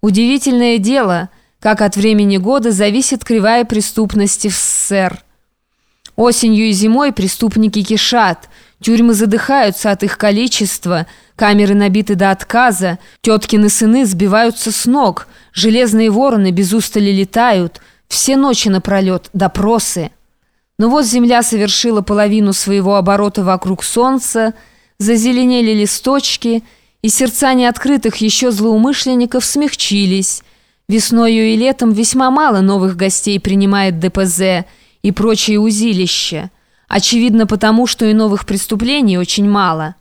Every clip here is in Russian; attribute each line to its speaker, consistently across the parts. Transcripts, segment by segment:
Speaker 1: Удивительное дело, как от времени года зависит кривая преступности в СССР. Осенью и зимой преступники кишат, тюрьмы задыхаются от их количества, камеры набиты до отказа, теткины сыны сбиваются с ног, железные вороны без устали летают, все ночи напролет, допросы. Но вот земля совершила половину своего оборота вокруг солнца, зазеленели листочки, и сердца неоткрытых еще злоумышленников смягчились. Весною и летом весьма мало новых гостей принимает ДПЗ и прочие узилища. Очевидно потому, что и новых преступлений очень мало.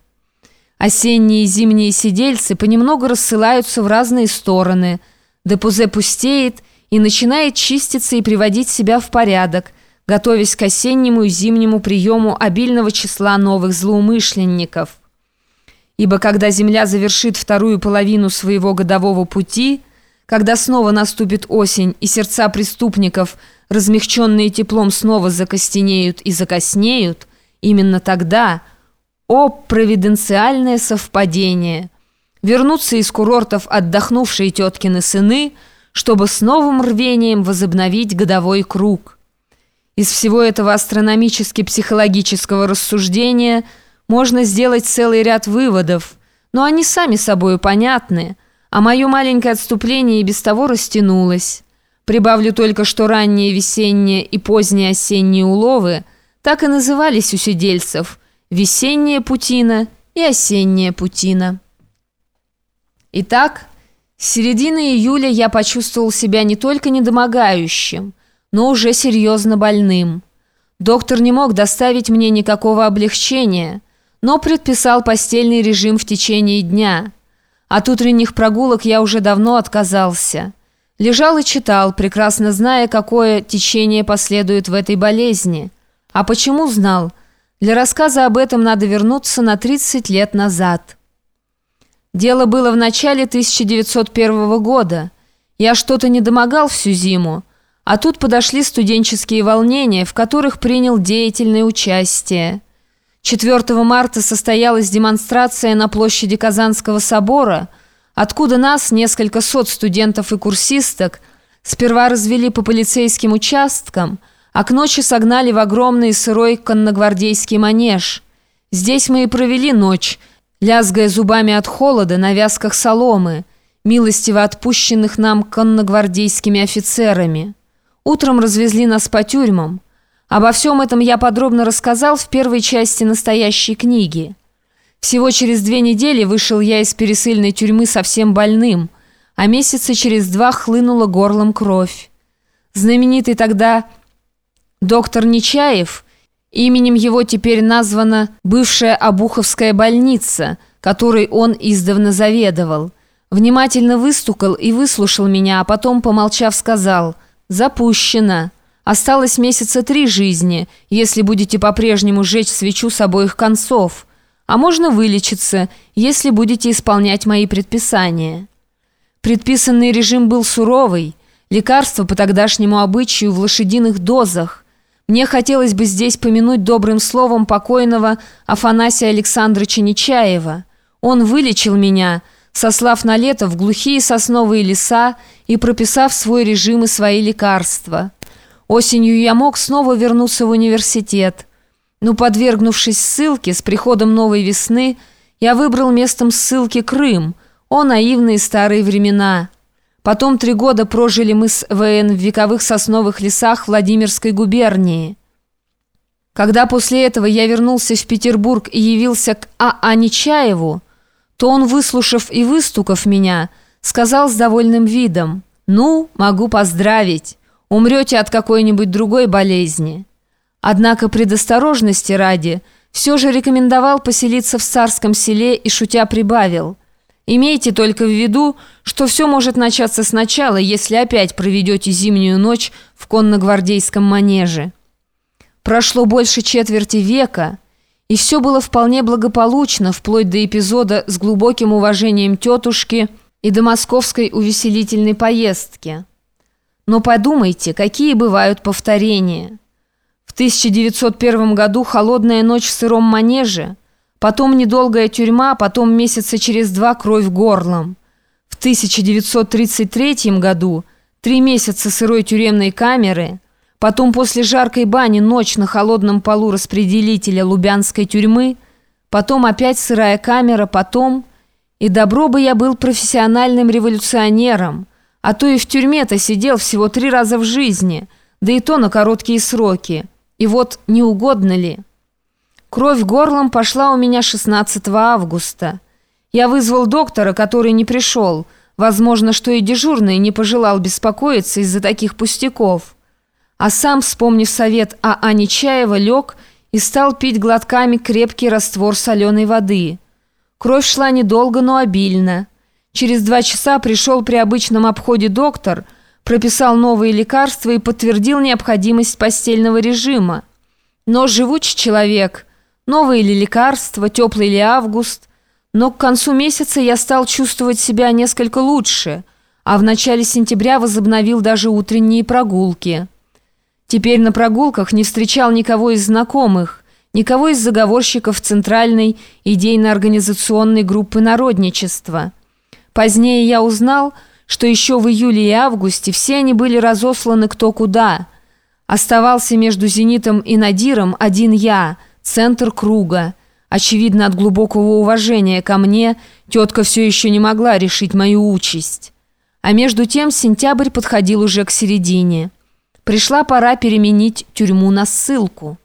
Speaker 1: Осенние и зимние сидельцы понемногу рассылаются в разные стороны. ДПЗ пустеет и начинает чиститься и приводить себя в порядок, готовясь к осеннему и зимнему приему обильного числа новых злоумышленников. Ибо когда Земля завершит вторую половину своего годового пути, когда снова наступит осень и сердца преступников, размягченные теплом, снова закостенеют и закоснеют, именно тогда, о провиденциальное совпадение, вернутся из курортов отдохнувшие теткины сыны, чтобы с новым рвением возобновить годовой круг. Из всего этого астрономически-психологического рассуждения можно сделать целый ряд выводов, но они сами собой понятны, а мое маленькое отступление и без того растянулось. Прибавлю только, что ранние весенние и поздние осенние уловы так и назывались у сидельцев «весенняя путина» и «осенняя путина». Итак, с середины июля я почувствовал себя не только недомогающим, но уже серьезно больным. Доктор не мог доставить мне никакого облегчения, но предписал постельный режим в течение дня. От утренних прогулок я уже давно отказался. Лежал и читал, прекрасно зная, какое течение последует в этой болезни. А почему знал? Для рассказа об этом надо вернуться на 30 лет назад. Дело было в начале 1901 года. Я что-то не домогал всю зиму, а тут подошли студенческие волнения, в которых принял деятельное участие. 4 марта состоялась демонстрация на площади Казанского собора, откуда нас, несколько сот студентов и курсисток, сперва развели по полицейским участкам, а к ночи согнали в огромный сырой конногвардейский манеж. Здесь мы и провели ночь, лязгая зубами от холода на вязках соломы, милостиво отпущенных нам конногвардейскими офицерами. Утром развезли нас по тюрьмам. Обо всем этом я подробно рассказал в первой части настоящей книги. Всего через две недели вышел я из пересыльной тюрьмы совсем больным, а месяца через два хлынула горлом кровь. Знаменитый тогда доктор Нечаев, именем его теперь названа бывшая Обуховская больница, которой он издавна заведовал, внимательно выстукал и выслушал меня, а потом, помолчав, сказал – «Запущено. Осталось месяца три жизни, если будете по-прежнему жечь свечу с обоих концов. А можно вылечиться, если будете исполнять мои предписания». Предписанный режим был суровый, лекарства по тогдашнему обычаю в лошадиных дозах. Мне хотелось бы здесь помянуть добрым словом покойного Афанасия Александровича Нечаева. Он вылечил меня – сослав на лето в глухие сосновые леса и прописав свой режим и свои лекарства. Осенью я мог снова вернуться в университет. Но, подвергнувшись ссылке, с приходом новой весны, я выбрал местом ссылки Крым, о наивные старые времена. Потом три года прожили мы с ВН в вековых сосновых лесах Владимирской губернии. Когда после этого я вернулся в Петербург и явился к А.А. Нечаеву, то он, выслушав и выстукав меня, сказал с довольным видом, «Ну, могу поздравить, умрете от какой-нибудь другой болезни». Однако предосторожности ради все же рекомендовал поселиться в царском селе и шутя прибавил, «Имейте только в виду, что все может начаться сначала, если опять проведете зимнюю ночь в конногвардейском манеже». Прошло больше четверти века – и все было вполне благополучно, вплоть до эпизода с глубоким уважением тетушки и до московской увеселительной поездки. Но подумайте, какие бывают повторения. В 1901 году холодная ночь в сыром манеже, потом недолгая тюрьма, потом месяца через два кровь горлом. В В 1933 году три месяца сырой тюремной камеры, потом после жаркой бани ночь на холодном полу распределителя Лубянской тюрьмы, потом опять сырая камера, потом... И добро бы я был профессиональным революционером, а то и в тюрьме-то сидел всего три раза в жизни, да и то на короткие сроки. И вот не угодно ли? Кровь горлом пошла у меня 16 августа. Я вызвал доктора, который не пришел. Возможно, что и дежурный не пожелал беспокоиться из-за таких пустяков. А сам, вспомнив совет А. А. Нечаева, лег и стал пить глотками крепкий раствор соленой воды. Кровь шла недолго, но обильно. Через два часа пришел при обычном обходе доктор, прописал новые лекарства и подтвердил необходимость постельного режима. Но живучий человек, новые ли лекарства, теплый ли август, но к концу месяца я стал чувствовать себя несколько лучше, а в начале сентября возобновил даже утренние прогулки. Теперь на прогулках не встречал никого из знакомых, никого из заговорщиков Центральной идейно-организационной группы народничества. Позднее я узнал, что еще в июле и августе все они были разосланы кто куда. Оставался между «Зенитом» и «Надиром» один я, центр круга. Очевидно, от глубокого уважения ко мне тетка все еще не могла решить мою участь. А между тем сентябрь подходил уже к середине. Пришла пора переменить тюрьму на ссылку.